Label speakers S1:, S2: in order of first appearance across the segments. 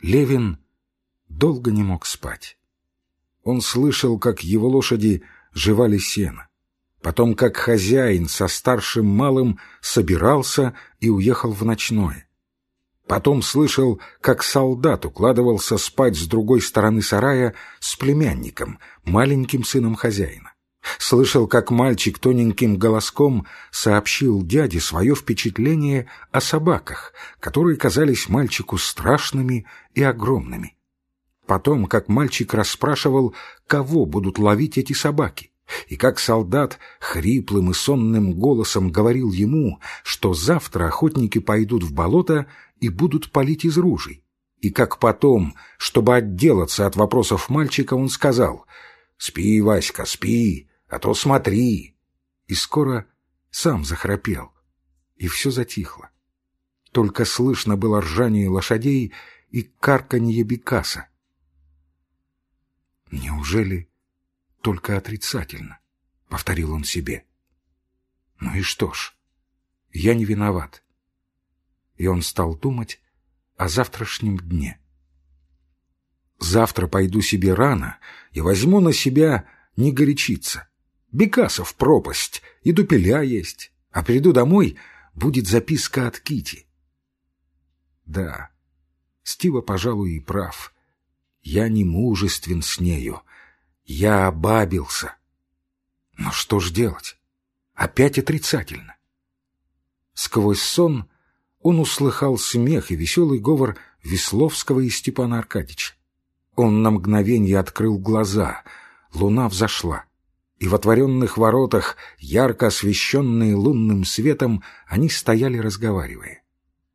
S1: Левин долго не мог спать. Он слышал, как его лошади жевали сено. Потом, как хозяин со старшим малым собирался и уехал в ночное. Потом слышал, как солдат укладывался спать с другой стороны сарая с племянником, маленьким сыном хозяина. Слышал, как мальчик тоненьким голоском сообщил дяде свое впечатление о собаках, которые казались мальчику страшными и огромными. Потом, как мальчик расспрашивал, кого будут ловить эти собаки, и как солдат хриплым и сонным голосом говорил ему, что завтра охотники пойдут в болото и будут палить из ружей. И как потом, чтобы отделаться от вопросов мальчика, он сказал «Спи, Васька, спи, а то смотри». И скоро сам захрапел, и все затихло. Только слышно было ржание лошадей и карканье бекаса. Неужели только отрицательно? — повторил он себе. Ну и что ж, я не виноват. И он стал думать о завтрашнем дне. Завтра пойду себе рано и возьму на себя не горячиться. Бекасов пропасть, и дупеля есть, а приду домой, будет записка от Кити. Да, Стива, пожалуй, и прав. Я не мужествен с нею. Я обабился. Но что ж делать? Опять отрицательно. Сквозь сон он услыхал смех и веселый говор Весловского и Степана Аркадьевича. Он на мгновение открыл глаза. Луна взошла. И в отворенных воротах, ярко освещенные лунным светом, они стояли, разговаривая.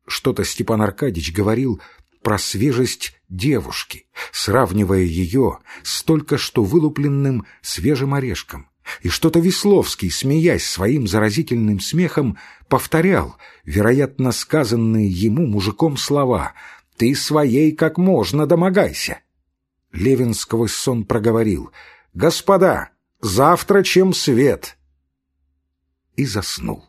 S1: Что-то Степан Аркадьевич говорил про свежесть девушки, сравнивая ее с только что вылупленным свежим орешком. И что-то Весловский, смеясь своим заразительным смехом, повторял, вероятно, сказанные ему мужиком слова «Ты своей как можно домогайся». Левин сквозь сон проговорил «Господа, завтра чем свет!» и заснул.